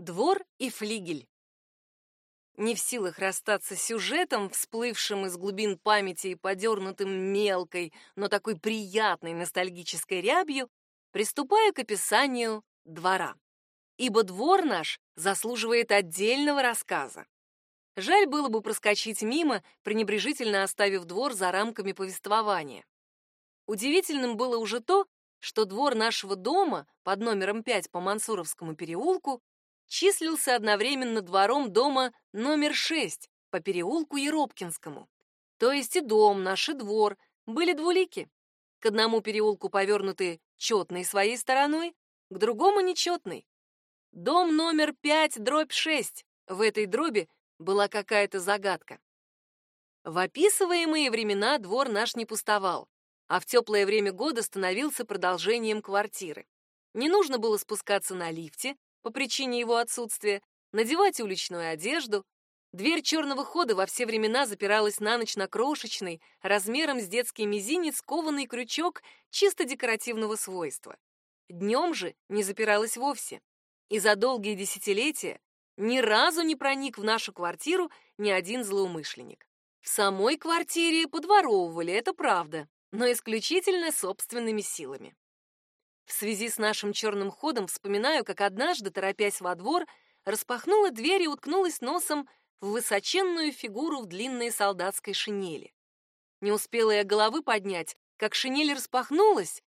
Двор и флигель. Не в силах расстаться с сюжетом, всплывшим из глубин памяти и подернутым мелкой, но такой приятной ностальгической рябью, приступаю к описанию двора. Ибо двор наш заслуживает отдельного рассказа. Жаль было бы проскочить мимо, пренебрежительно оставив двор за рамками повествования. Удивительным было уже то, что двор нашего дома под номером 5 по Мансуровскому переулку числился одновременно двором дома номер 6 по переулку Еропкинскому. То есть и дом, наш и двор были двулики. К одному переулку повернуты четной своей стороной, к другому нечетной. Дом номер 5, дробь 6. В этой дроби была какая-то загадка. В описываемые времена двор наш не пустовал, а в теплое время года становился продолжением квартиры. Не нужно было спускаться на лифте, по причине его отсутствия, надевать уличную одежду. Дверь черного хода во все времена запиралась на ночь на крошечный, размером с детский мизинец, кованый крючок чисто декоративного свойства. Днем же не запиралась вовсе. И за долгие десятилетия ни разу не проник в нашу квартиру ни один злоумышленник. В самой квартире подворовывали, это правда, но исключительно собственными силами. В связи с нашим черным ходом вспоминаю, как однажды, торопясь во двор, распахнула дверь и уткнулась носом в высоченную фигуру в длинной солдатской шинели. Не успела я головы поднять, как шинель распахнулась,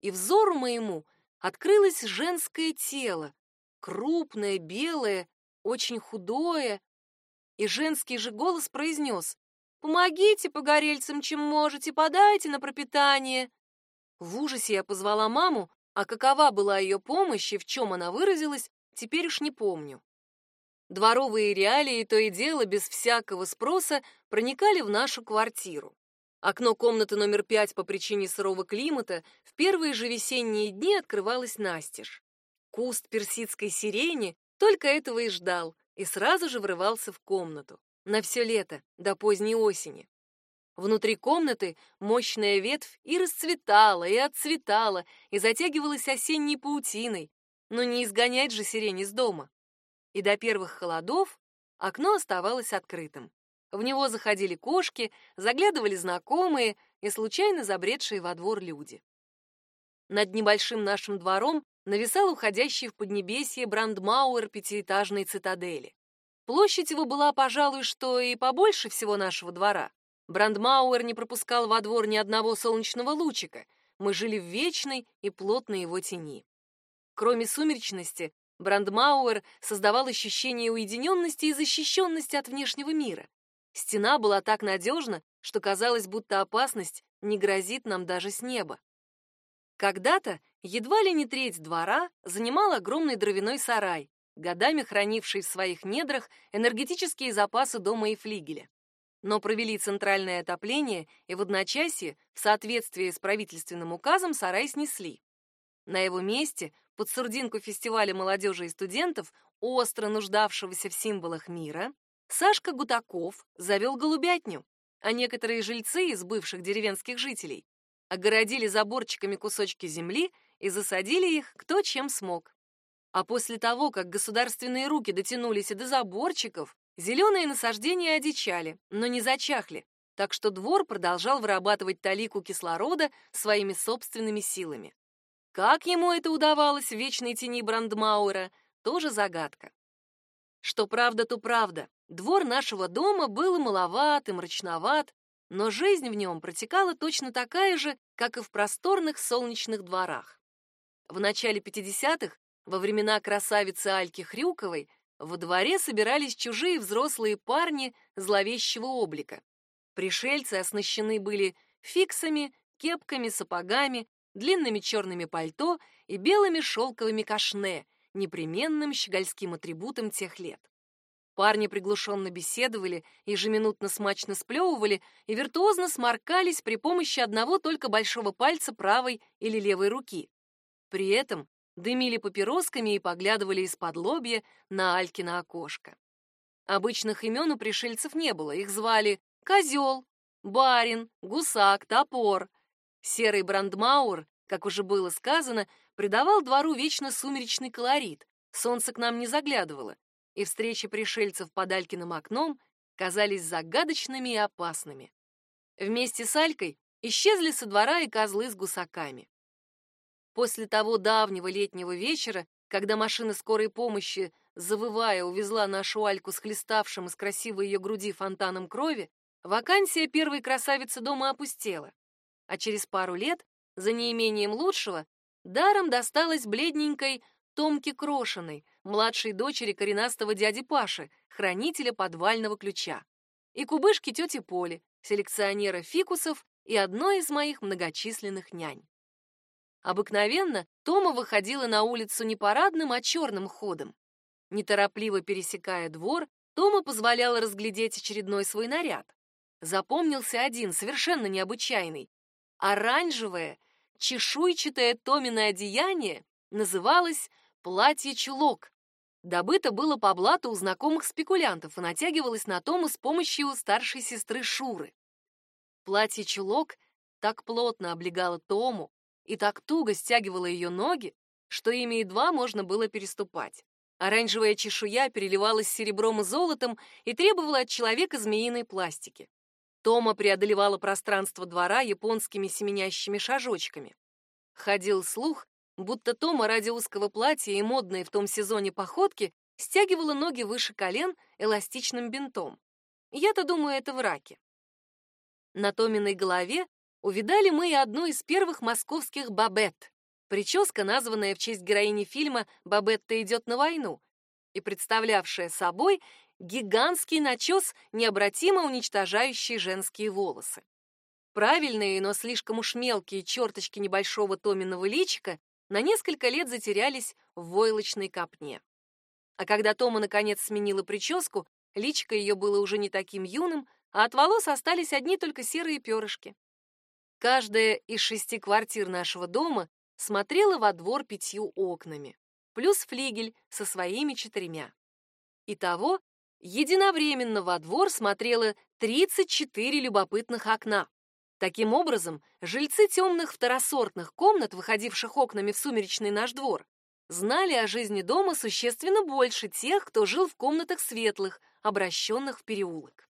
и взору моему открылось женское тело, крупное, белое, очень худое, и женский же голос произнес «Помогите погорельцам, чем можете, подайте на пропитание». В ужасе я позвала маму, а какова была ее помощь и в чем она выразилась, теперь уж не помню. Дворовые реалии то и дело без всякого спроса проникали в нашу квартиру. Окно комнаты номер пять по причине сырого климата в первые же весенние дни открывалось настежь. Куст персидской сирени только этого и ждал, и сразу же врывался в комнату. На все лето, до поздней осени. Внутри комнаты мощная ветвь и расцветала, и отцветала, и затягивалась осенней паутиной, но не изгонять же сирень из дома. И до первых холодов окно оставалось открытым. В него заходили кошки, заглядывали знакомые и случайно забредшие во двор люди. Над небольшим нашим двором нависал уходящий в поднебесье брандмауэр пятиэтажной цитадели. Площадь его была, пожалуй, что и побольше всего нашего двора. Брандмауэр не пропускал во двор ни одного солнечного лучика. Мы жили в вечной и плотной его тени. Кроме сумеречности, Брандмауэр создавал ощущение уединенности и защищенности от внешнего мира. Стена была так надежна, что казалось, будто опасность не грозит нам даже с неба. Когда-то едва ли не треть двора занимал огромный дровяной сарай, годами хранивший в своих недрах энергетические запасы дома и флигеля но провели центральное отопление и в одночасье, в соответствии с правительственным указом, сарай снесли. На его месте, под сурдинку фестиваля молодежи и студентов, остро нуждавшегося в символах мира, Сашка Гутаков завел голубятню, а некоторые жильцы из бывших деревенских жителей огородили заборчиками кусочки земли и засадили их кто чем смог. А после того, как государственные руки дотянулись и до заборчиков, Зеленые насаждения одичали, но не зачахли, так что двор продолжал вырабатывать талику кислорода своими собственными силами. Как ему это удавалось в вечной тени Брандмауэра, тоже загадка. Что правда, то правда. Двор нашего дома был маловат и мрачноват, но жизнь в нем протекала точно такая же, как и в просторных солнечных дворах. В начале 50-х, во времена красавицы Альки Хрюковой, во дворе собирались чужие взрослые парни зловещего облика. Пришельцы оснащены были фиксами, кепками, сапогами, длинными черными пальто и белыми шелковыми кашне, непременным щегольским атрибутом тех лет. Парни приглушенно беседовали, ежеминутно смачно сплевывали и виртуозно сморкались при помощи одного только большого пальца правой или левой руки. При этом дымили папиросками и поглядывали из-под лобья на Алькино окошко. Обычных имен у пришельцев не было, их звали Козел, Барин, Гусак, Топор. Серый брандмаур, как уже было сказано, придавал двору вечно сумеречный колорит, солнце к нам не заглядывало, и встречи пришельцев под Алькиным окном казались загадочными и опасными. Вместе с Алькой исчезли со двора и козлы с гусаками. После того давнего летнего вечера, когда машина скорой помощи, завывая, увезла нашу Альку с хлеставшим из красивой ее груди фонтаном крови, вакансия первой красавицы дома опустела, а через пару лет, за неимением лучшего, даром досталась бледненькой Томке Крошиной, младшей дочери коренастого дяди Паши, хранителя подвального ключа, и кубышке тети Поли, селекционера фикусов и одной из моих многочисленных нянь. Обыкновенно Тома выходила на улицу не парадным, а черным ходом. Неторопливо пересекая двор, Тома позволяла разглядеть очередной свой наряд. Запомнился один, совершенно необычайный. Оранжевое, чешуйчатое Томиное одеяние называлось платье-чулок. Добыто было по блату у знакомых спекулянтов и натягивалось на Тому с помощью старшей сестры Шуры. Платье-чулок так плотно облегало Тому, и так туго стягивала ее ноги, что ими едва можно было переступать. Оранжевая чешуя переливалась серебром и золотом и требовала от человека змеиной пластики. Тома преодолевала пространство двора японскими семенящими шажочками. Ходил слух, будто Тома ради узкого платья и модной в том сезоне походки стягивала ноги выше колен эластичным бинтом. Я-то думаю, это враки. На Томиной голове увидали мы и одну из первых московских бабет. Прическа, названная в честь героини фильма «Бабетта идет на войну», и представлявшая собой гигантский начес, необратимо уничтожающий женские волосы. Правильные, но слишком уж мелкие черточки небольшого Томиного личика на несколько лет затерялись в войлочной копне. А когда Тома наконец сменила прическу, личико ее было уже не таким юным, а от волос остались одни только серые перышки. Каждая из шести квартир нашего дома смотрела во двор пятью окнами, плюс флигель со своими четырьмя. Итого, единовременно во двор смотрело 34 любопытных окна. Таким образом, жильцы темных второсортных комнат, выходивших окнами в сумеречный наш двор, знали о жизни дома существенно больше тех, кто жил в комнатах светлых, обращенных в переулок.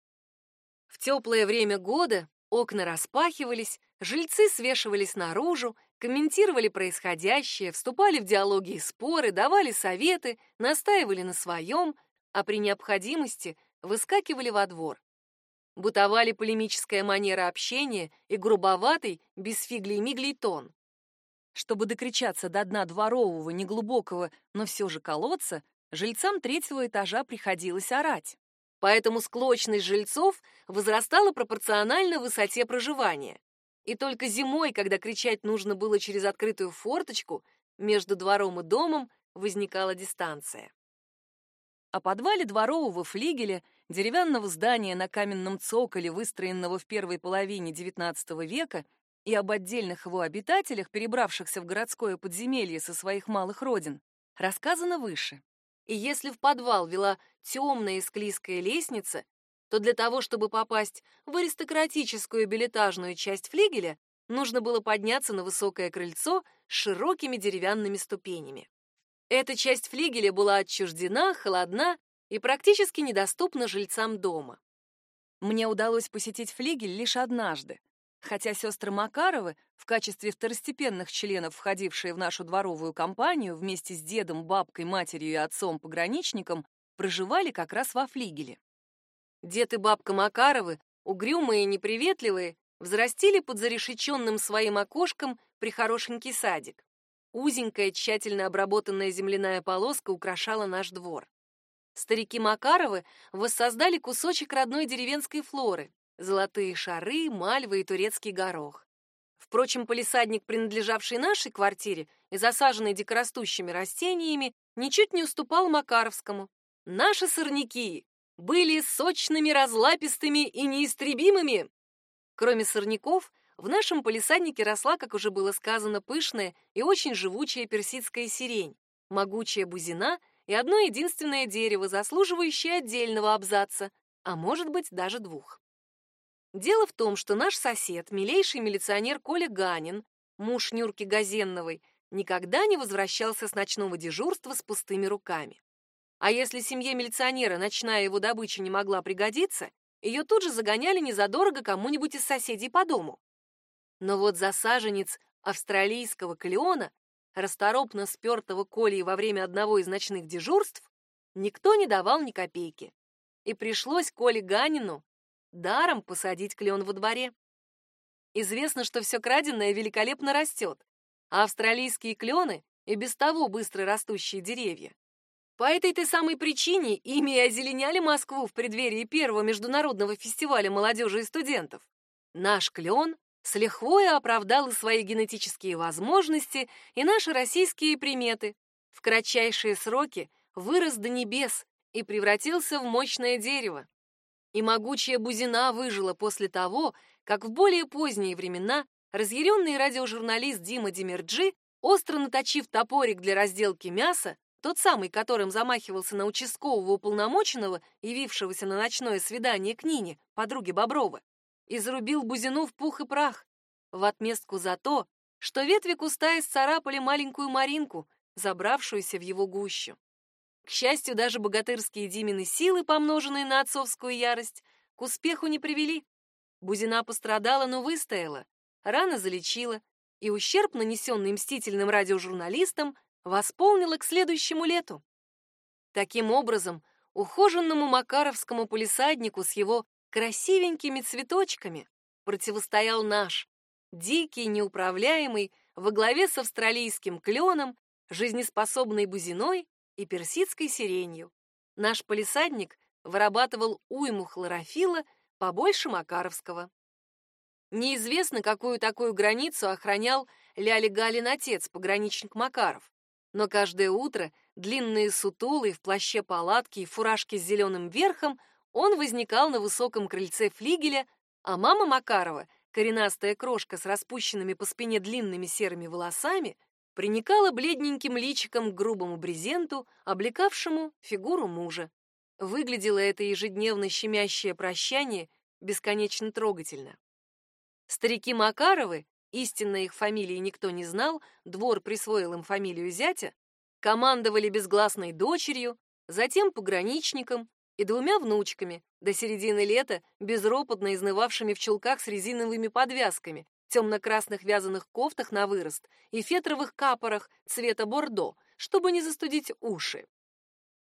В теплое время года окна распахивались, Жильцы свешивались наружу, комментировали происходящее, вступали в диалоги и споры, давали советы, настаивали на своем, а при необходимости выскакивали во двор. Бытовали полемическая манера общения и грубоватый, без фигли-миглей тон. Чтобы докричаться до дна дворового, неглубокого, но все же колодца, жильцам третьего этажа приходилось орать. Поэтому склочность жильцов возрастала пропорционально высоте проживания. И только зимой, когда кричать нужно было через открытую форточку, между двором и домом возникала дистанция. О подвале дворового флигеля, деревянного здания на каменном цоколе, выстроенного в первой половине XIX века, и об отдельных его обитателях, перебравшихся в городское подземелье со своих малых родин, рассказано выше. И если в подвал вела темная и склизкая лестница, то для того, чтобы попасть в аристократическую билетажную часть флигеля, нужно было подняться на высокое крыльцо с широкими деревянными ступенями. Эта часть флигеля была отчуждена, холодна и практически недоступна жильцам дома. Мне удалось посетить флигель лишь однажды, хотя сестры Макаровы, в качестве второстепенных членов, входившие в нашу дворовую компанию вместе с дедом, бабкой, матерью и отцом-пограничником, проживали как раз во флигеле. Дед и бабка Макаровы, угрюмые и неприветливые, взрастили под зарешеченным своим окошком прихорошенький садик. Узенькая, тщательно обработанная земляная полоска украшала наш двор. Старики Макаровы воссоздали кусочек родной деревенской флоры: золотые шары, мальвы и турецкий горох. Впрочем, полисадник, принадлежавший нашей квартире и засаженный дикорастущими растениями, ничуть не уступал Макаровскому. Наши сорняки, были сочными, разлапистыми и неистребимыми. Кроме сорняков, в нашем полисаднике росла, как уже было сказано, пышная и очень живучая персидская сирень, могучая бузина и одно единственное дерево, заслуживающее отдельного абзаца, а может быть даже двух. Дело в том, что наш сосед, милейший милиционер Коля Ганин, муж Нюрки Газенновой, никогда не возвращался с ночного дежурства с пустыми руками. А если семье милиционера ночная его добыча не могла пригодиться, ее тут же загоняли незадорого кому-нибудь из соседей по дому. Но вот засаженец австралийского клеона, расторопно спертого Колей во время одного из ночных дежурств, никто не давал ни копейки. И пришлось Коле Ганину даром посадить клен во дворе. Известно, что все краденое великолепно растет, а австралийские клены и без того быстро растущие деревья по этой-то самой причине ими и озеленяли Москву в преддверии первого международного фестиваля молодежи и студентов. Наш клен с лихвой оправдал и свои генетические возможности, и наши российские приметы. В кратчайшие сроки вырос до небес и превратился в мощное дерево. И могучая бузина выжила после того, как в более поздние времена разъяренный радиожурналист Дима Демерджи, остро наточив топорик для разделки мяса, тот самый, которым замахивался на участкового уполномоченного, явившегося на ночное свидание к Нине, подруге Боброва, и зарубил Бузину в пух и прах, в отместку за то, что ветви куста исцарапали маленькую Маринку, забравшуюся в его гущу. К счастью, даже богатырские Димины силы, помноженные на отцовскую ярость, к успеху не привели. Бузина пострадала, но выстояла, рана залечила, и ущерб, нанесенный мстительным радиожурналистам, восполнила к следующему лету. Таким образом, ухоженному Макаровскому полисаднику с его красивенькими цветочками противостоял наш, дикий, неуправляемый, во главе с австралийским кленом, жизнеспособной бузиной и персидской сиренью. Наш полисадник вырабатывал уйму хлорофила побольше Макаровского. Неизвестно, какую такую границу охранял Ляли Галин отец, пограничник Макаров но каждое утро, длинные сутулы в плаще палатки и фуражке с зеленым верхом, он возникал на высоком крыльце флигеля, а мама Макарова, коренастая крошка с распущенными по спине длинными серыми волосами, приникала бледненьким личиком к грубому брезенту, облекавшему фигуру мужа. Выглядело это ежедневно щемящее прощание бесконечно трогательно. Старики Макаровы истинно их фамилии никто не знал, двор присвоил им фамилию зятя, командовали безгласной дочерью, затем пограничником и двумя внучками, до середины лета безропотно изнывавшими в чулках с резиновыми подвязками, темно-красных вязаных кофтах на вырост и фетровых капорах цвета бордо, чтобы не застудить уши.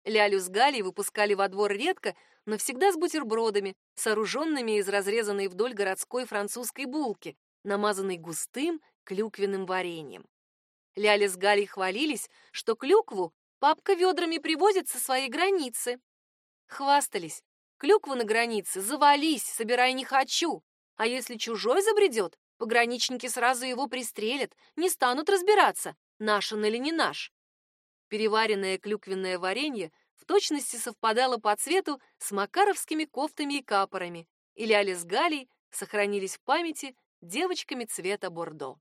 Лялю с Галей выпускали во двор редко, но всегда с бутербродами, сооруженными из разрезанной вдоль городской французской булки, намазанный густым клюквенным вареньем. Ляля с Галей хвалились, что клюкву папка ведрами привозит со своей границы. Хвастались. Клюкву на границе завались, собирай не хочу. А если чужой забредет, пограничники сразу его пристрелят, не станут разбираться, наш он или не наш. Переваренное клюквенное варенье в точности совпадало по цвету с макаровскими кофтами и капорами, и Ляля с Галей сохранились в памяти девочками цвета бордо.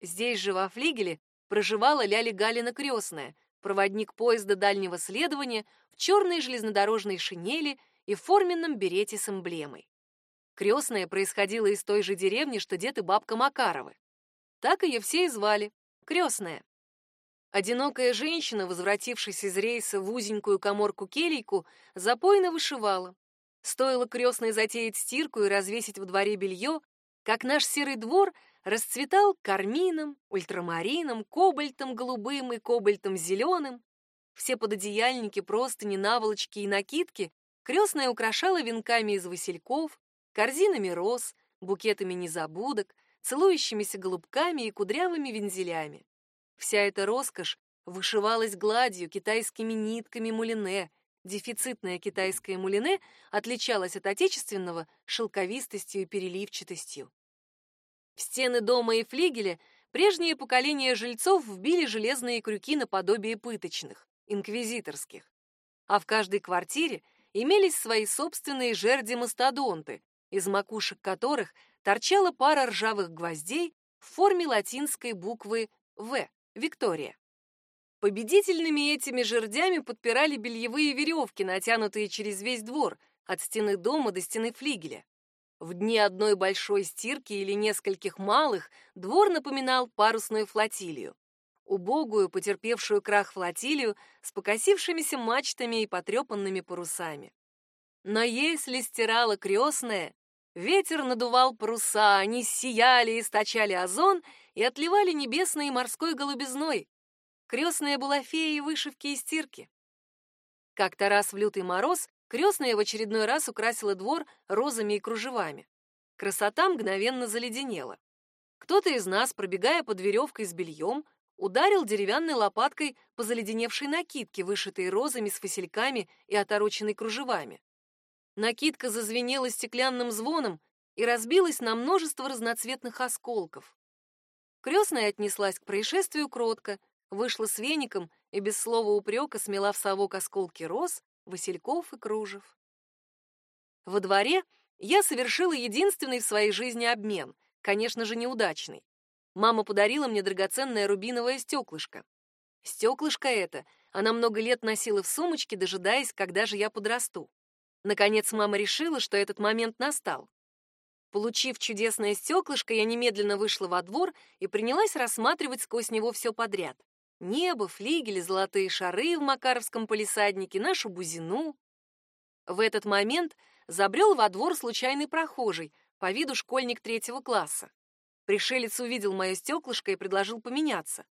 Здесь же во флигеле проживала Ляли Галина крестная, проводник поезда дальнего следования в черной железнодорожной шинели и форменном берете с эмблемой. Крестная происходила из той же деревни, что дед и бабка Макаровы. Так ее все и звали — крестная. Одинокая женщина, возвратившись из рейса в узенькую коморку-келейку, запойно вышивала. Стоило крестной затеять стирку и развесить во дворе белье, как наш серый двор расцветал кармином, ультрамарином, кобальтом голубым и кобальтом зеленым. Все пододеяльники, простыни, наволочки и накидки крестная украшала венками из васильков, корзинами роз, букетами незабудок, целующимися голубками и кудрявыми вензелями. Вся эта роскошь вышивалась гладью, китайскими нитками мулине. Дефицитное китайское мулине отличалось от отечественного шелковистостью и переливчатостью. В стены дома и флигеля прежние поколения жильцов вбили железные крюки наподобие пыточных, инквизиторских. А в каждой квартире имелись свои собственные жерди-мастодонты, из макушек которых торчала пара ржавых гвоздей в форме латинской буквы «В» — Виктория. Победительными этими жердями подпирали бельевые веревки, натянутые через весь двор, от стены дома до стены флигеля. В дни одной большой стирки или нескольких малых двор напоминал парусную флотилию. убогую, потерпевшую крах флотилию с покосившимися мачтами и потрепанными парусами. Но если стирала крестная, ветер надувал паруса, они сияли, источали озон и отливали небесной и морской голубизной. Крестная была феей вышивки и стирки. Как-то раз в лютый мороз крестная в очередной раз украсила двор розами и кружевами. Красота мгновенно заледенела. Кто-то из нас, пробегая под веревкой с бельем, ударил деревянной лопаткой по заледеневшей накидке, вышитой розами с васильками и отороченной кружевами. Накидка зазвенела стеклянным звоном и разбилась на множество разноцветных осколков. Крестная отнеслась к происшествию кротко, вышла с веником и без слова упрека смела в совок осколки роз, васильков и кружев. Во дворе я совершила единственный в своей жизни обмен, конечно же, неудачный. Мама подарила мне драгоценное рубиновое стеклышко. Стеклышко это она много лет носила в сумочке, дожидаясь, когда же я подрасту. Наконец мама решила, что этот момент настал. Получив чудесное стеклышко, я немедленно вышла во двор и принялась рассматривать сквозь него все подряд. Небо, флигели, золотые шары в Макаровском полисаднике, нашу бузину. В этот момент забрел во двор случайный прохожий, по виду школьник третьего класса. Пришелец увидел мое стеклышко и предложил поменяться.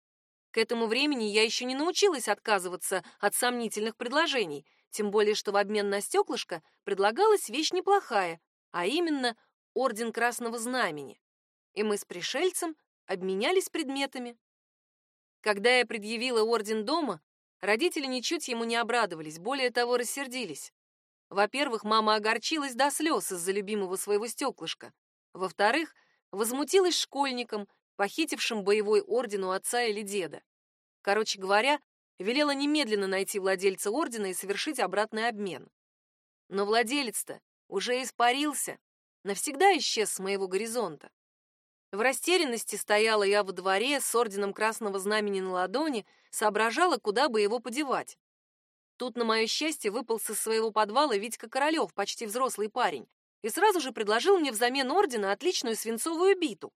К этому времени я еще не научилась отказываться от сомнительных предложений, тем более что в обмен на стеклышко предлагалась вещь неплохая, а именно орден Красного Знамени. И мы с пришельцем обменялись предметами. Когда я предъявила орден дома, родители ничуть ему не обрадовались, более того, рассердились. Во-первых, мама огорчилась до слез из-за любимого своего стеклышка. Во-вторых, возмутилась школьником, похитившим боевой орден у отца или деда. Короче говоря, велела немедленно найти владельца ордена и совершить обратный обмен. Но владелец-то уже испарился, навсегда исчез с моего горизонта. В растерянности стояла я во дворе с орденом Красного Знамени на ладони, соображала, куда бы его подевать. Тут, на мое счастье, выпал из своего подвала Витька Королев, почти взрослый парень, и сразу же предложил мне взамен ордена отличную свинцовую биту.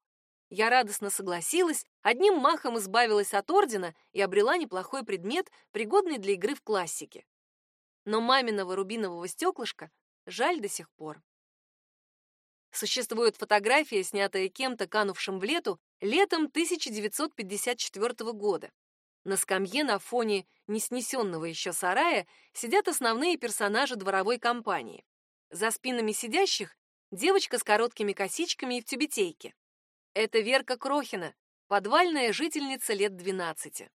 Я радостно согласилась, одним махом избавилась от ордена и обрела неплохой предмет, пригодный для игры в классике. Но маминого рубинового стеклышка жаль до сих пор. Существует фотография, снятая кем-то, канувшим в лету, летом 1954 года. На скамье на фоне неснесенного еще сарая сидят основные персонажи дворовой компании. За спинами сидящих девочка с короткими косичками и в тюбетейке. Это Верка Крохина, подвальная жительница лет 12.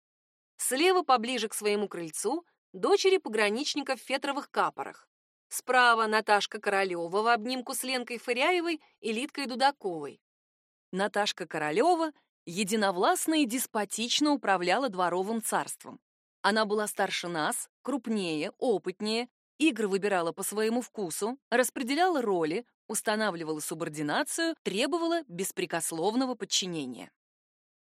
Слева, поближе к своему крыльцу, дочери пограничников в фетровых капорах. Справа Наташка Королева в обнимку с Ленкой Фыряевой и Литкой Дудаковой. Наташка Королева единовластно и деспотично управляла дворовым царством. Она была старше нас, крупнее, опытнее, игры выбирала по своему вкусу, распределяла роли, устанавливала субординацию, требовала беспрекословного подчинения.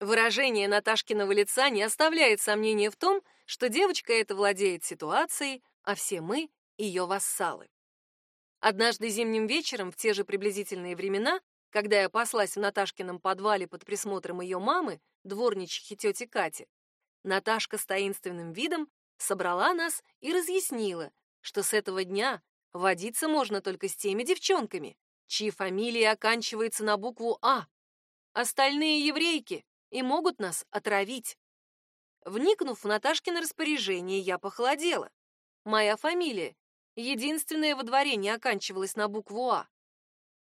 Выражение Наташкиного лица не оставляет сомнения в том, что девочка эта владеет ситуацией, а все мы ее вассалы. Однажды зимним вечером, в те же приблизительные времена, когда я паслась в Наташкином подвале под присмотром ее мамы, дворничихи тети Кати, Наташка с таинственным видом собрала нас и разъяснила, что с этого дня водиться можно только с теми девчонками, чьи фамилии оканчиваются на букву «А». Остальные еврейки и могут нас отравить. Вникнув в Наташкино распоряжение, я похолодела. Моя фамилия Единственное во дворе не оканчивалось на букву «А».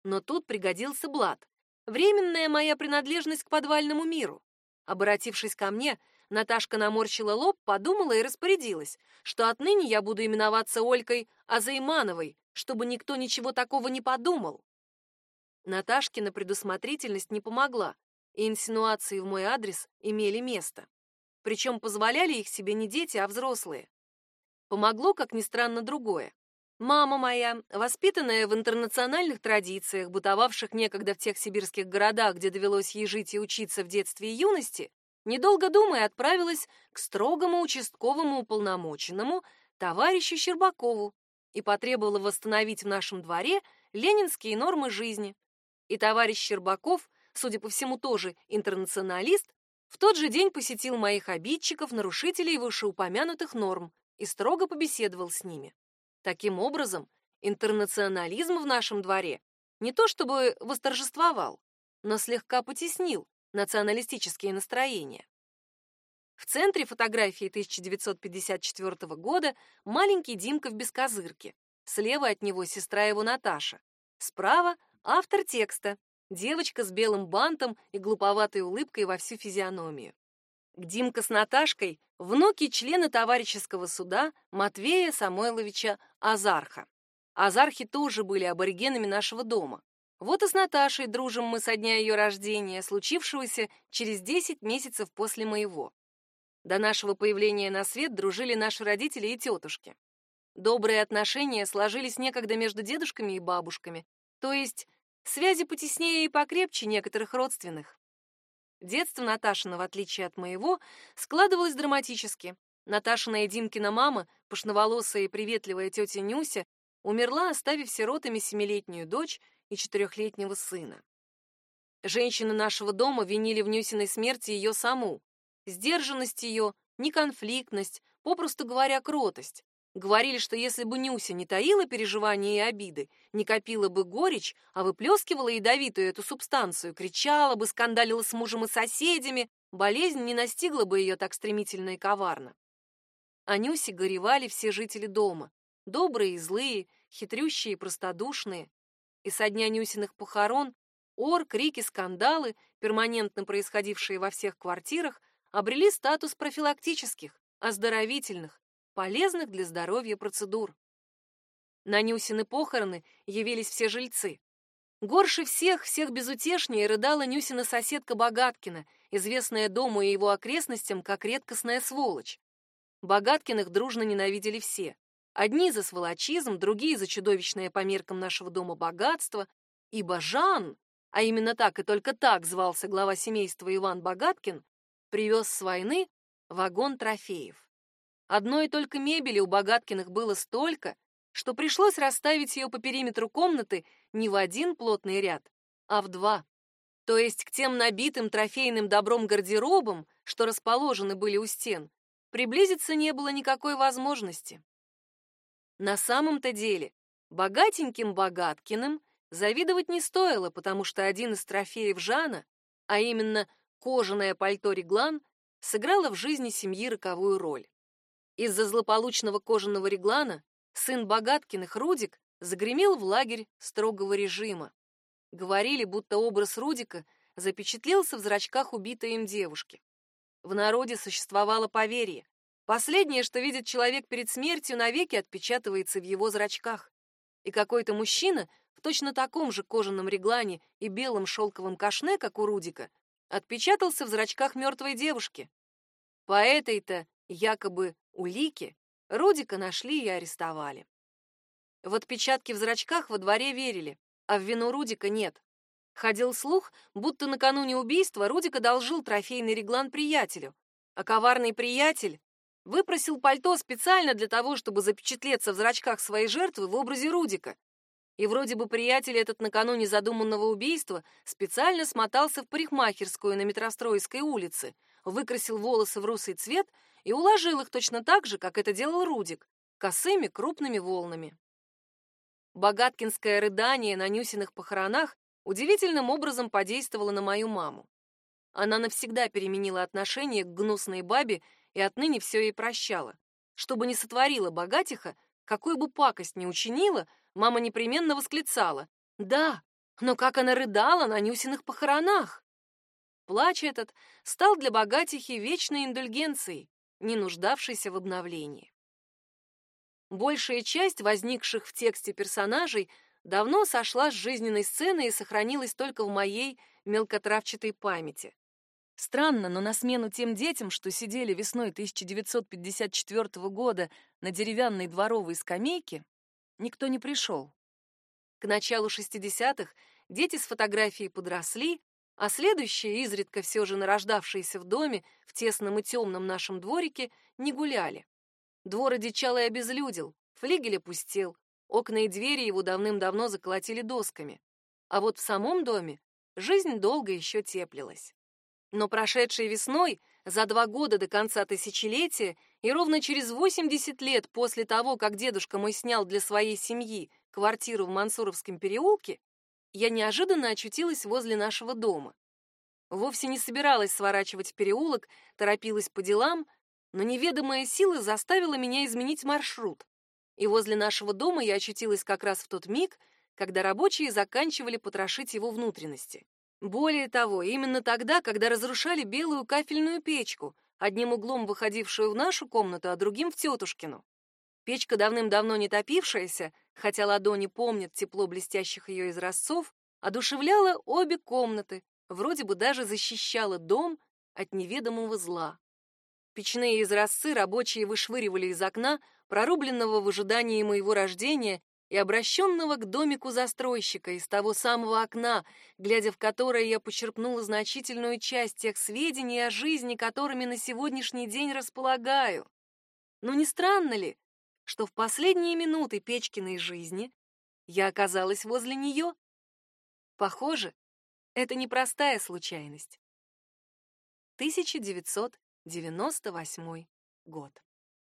Но тут пригодился блат. Временная моя принадлежность к подвальному миру. Обратившись ко мне, Наташка наморщила лоб, подумала и распорядилась, что отныне я буду именоваться Олькой Азаймановой, чтобы никто ничего такого не подумал. Наташкина предусмотрительность не помогла, и инсинуации в мой адрес имели место. Причем позволяли их себе не дети, а взрослые. Помогло, как ни странно, другое. Мама моя, воспитанная в интернациональных традициях, бытовавших некогда в тех сибирских городах, где довелось ей жить и учиться в детстве и юности, недолго думая, отправилась к строгому участковому уполномоченному товарищу Щербакову и потребовала восстановить в нашем дворе ленинские нормы жизни. И товарищ Щербаков, судя по всему, тоже интернационалист, В тот же день посетил моих обидчиков, нарушителей вышеупомянутых норм, и строго побеседовал с ними. Таким образом, интернационализм в нашем дворе не то чтобы восторжествовал, но слегка потеснил националистические настроения. В центре фотографии 1954 года маленький Димка в бескозырке. Слева от него сестра его Наташа. Справа автор текста. Девочка с белым бантом и глуповатой улыбкой во всю физиономию. Димка с Наташкой — внуки члена товарищеского суда Матвея Самойловича Азарха. Азархи тоже были аборигенами нашего дома. Вот и с Наташей дружим мы со дня ее рождения, случившегося через 10 месяцев после моего. До нашего появления на свет дружили наши родители и тетушки. Добрые отношения сложились некогда между дедушками и бабушками, то есть связи потеснее и покрепче некоторых родственных. Детство Наташина, в отличие от моего, складывалось драматически. Наташина и Димкина мама, пышноволосая и приветливая тетя Нюся, умерла, оставив сиротами семилетнюю дочь и четырехлетнего сына. Женщины нашего дома винили в Нюсиной смерти ее саму. Сдержанность ее, неконфликтность, попросту говоря, кротость. Говорили, что если бы Нюся не таила переживания и обиды, не копила бы горечь, а выплескивала ядовитую эту субстанцию, кричала бы, скандалила с мужем и соседями, болезнь не настигла бы ее так стремительно и коварно. О Нюсе горевали все жители дома, добрые и злые, хитрющие и простодушные. И со дня Нюсиных похорон ор, крики, скандалы, перманентно происходившие во всех квартирах, обрели статус профилактических, оздоровительных, полезных для здоровья процедур. На Нюсины похороны явились все жильцы. Горше всех, всех безутешнее рыдала Нюсина соседка Богаткина, известная дому и его окрестностям как редкостная сволочь. Богаткиных дружно ненавидели все. Одни за сволочизм, другие за чудовищное по меркам нашего дома богатство, ибо Жан, а именно так и только так звался глава семейства Иван Богаткин, привез с войны вагон трофеев. Одной только мебели у Богаткиных было столько, что пришлось расставить ее по периметру комнаты не в один плотный ряд, а в два. То есть к тем набитым трофейным добром гардеробам, что расположены были у стен, приблизиться не было никакой возможности. На самом-то деле, богатеньким Богаткиным завидовать не стоило, потому что один из трофеев Жана, а именно кожаное пальто Реглан, сыграло в жизни семьи роковую роль. Из-за злополучного кожаного реглана сын Богаткиных Рудик загремел в лагерь строгого режима. Говорили, будто образ Рудика запечатлелся в зрачках убитой им девушки. В народе существовало поверье. Последнее, что видит человек перед смертью, навеки отпечатывается в его зрачках. И какой-то мужчина в точно таком же кожаном реглане и белом шелковом кашне, как у Рудика, отпечатался в зрачках мертвой девушки. По этой-то якобы улики, Рудика нашли и арестовали. В отпечатки в зрачках во дворе верили, а в вину Рудика нет. Ходил слух, будто накануне убийства Рудик одолжил трофейный реглан приятелю, а коварный приятель выпросил пальто специально для того, чтобы запечатлеться в зрачках своей жертвы в образе Рудика. И вроде бы приятель этот накануне задуманного убийства специально смотался в парикмахерскую на Метростроевской улице, выкрасил волосы в русый цвет и уложил их точно так же, как это делал Рудик, косыми крупными волнами. Богаткинское рыдание на Нюсиных похоронах удивительным образом подействовало на мою маму. Она навсегда переменила отношение к гнусной бабе и отныне все ей прощала. Чтобы не сотворила богатиха, какую бы пакость ни учинила, мама непременно восклицала. «Да, но как она рыдала на Нюсиных похоронах!» Плач этот стал для богатихи вечной индульгенцией, не нуждавшейся в обновлении. Большая часть возникших в тексте персонажей давно сошла с жизненной сцены и сохранилась только в моей мелкотравчатой памяти. Странно, но на смену тем детям, что сидели весной 1954 года на деревянной дворовой скамейке, никто не пришел. К началу 60-х дети с фотографией подросли, а следующие, изредка все же нарождавшиеся в доме, в тесном и темном нашем дворике, не гуляли. Двор одичал и обезлюдил, флигель опустел, окна и двери его давным-давно заколотили досками. А вот в самом доме жизнь долго еще теплилась. Но прошедшей весной, за два года до конца тысячелетия и ровно через 80 лет после того, как дедушка мой снял для своей семьи квартиру в Мансуровском переулке, я неожиданно очутилась возле нашего дома. Вовсе не собиралась сворачивать в переулок, торопилась по делам, но неведомая сила заставила меня изменить маршрут. И возле нашего дома я очутилась как раз в тот миг, когда рабочие заканчивали потрошить его внутренности. Более того, именно тогда, когда разрушали белую кафельную печку, одним углом выходившую в нашу комнату, а другим в тетушкину. Печка давным-давно не топившаяся, хотя ладони помнят тепло блестящих ее изразцов, одушевляла обе комнаты, вроде бы даже защищала дом от неведомого зла. Печные изразцы рабочие вышвыривали из окна, прорубленного в ожидании моего рождения и обращенного к домику застройщика из того самого окна, глядя в которое я почерпнула значительную часть тех сведений о жизни, которыми на сегодняшний день располагаю. Но не странно ли, что в последние минуты Печкиной жизни я оказалась возле нее? Похоже, это непростая случайность. 1998 год.